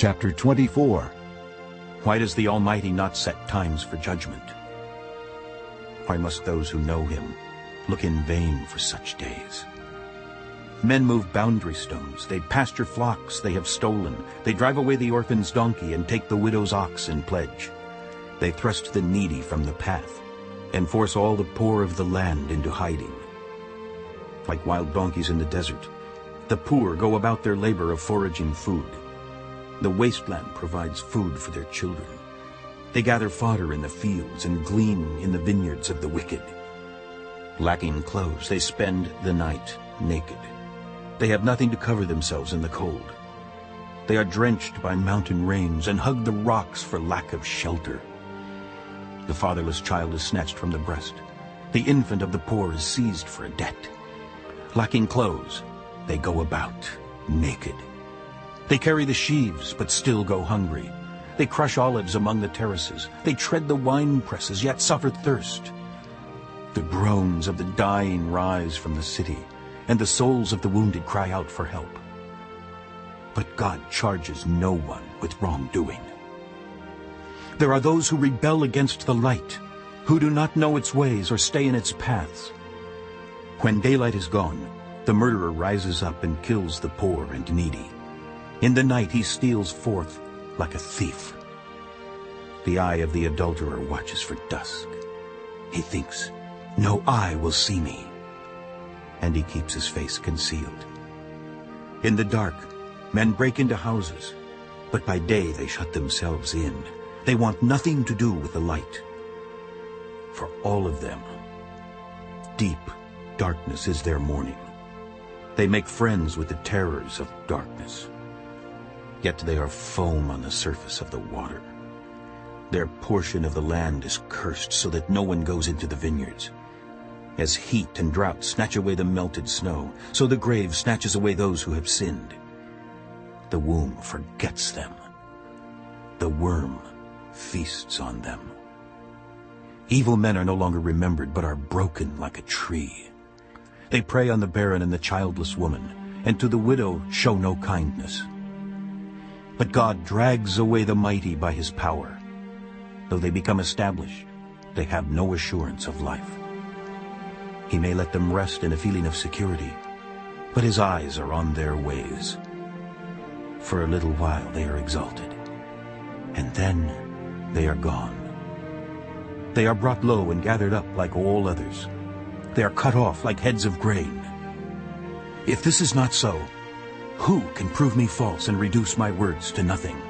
Chapter 24 Why does the Almighty not set times for judgment? Why must those who know him look in vain for such days? Men move boundary stones, they pasture flocks they have stolen, they drive away the orphan's donkey and take the widow's ox in pledge. They thrust the needy from the path and force all the poor of the land into hiding. Like wild donkeys in the desert, the poor go about their labor of foraging food. The wasteland provides food for their children. They gather fodder in the fields and glean in the vineyards of the wicked. Lacking clothes, they spend the night naked. They have nothing to cover themselves in the cold. They are drenched by mountain rains and hug the rocks for lack of shelter. The fatherless child is snatched from the breast. The infant of the poor is seized for a debt. Lacking clothes, they go about naked. They carry the sheaves, but still go hungry. They crush olives among the terraces. They tread the wine presses, yet suffer thirst. The groans of the dying rise from the city, and the souls of the wounded cry out for help. But God charges no one with wrongdoing. There are those who rebel against the light, who do not know its ways or stay in its paths. When daylight is gone, the murderer rises up and kills the poor and needy. In the night he steals forth like a thief. The eye of the adulterer watches for dusk. He thinks, no eye will see me. And he keeps his face concealed. In the dark, men break into houses, but by day they shut themselves in. They want nothing to do with the light. For all of them, deep darkness is their morning. They make friends with the terrors of darkness. Yet they are foam on the surface of the water. Their portion of the land is cursed so that no one goes into the vineyards. As heat and drought snatch away the melted snow, so the grave snatches away those who have sinned. The womb forgets them. The worm feasts on them. Evil men are no longer remembered, but are broken like a tree. They prey on the barren and the childless woman, and to the widow show no kindness. But God drags away the mighty by his power. Though they become established, they have no assurance of life. He may let them rest in a feeling of security, but his eyes are on their ways. For a little while they are exalted, and then they are gone. They are brought low and gathered up like all others. They are cut off like heads of grain. If this is not so, who can prove me false and reduce my words to nothing?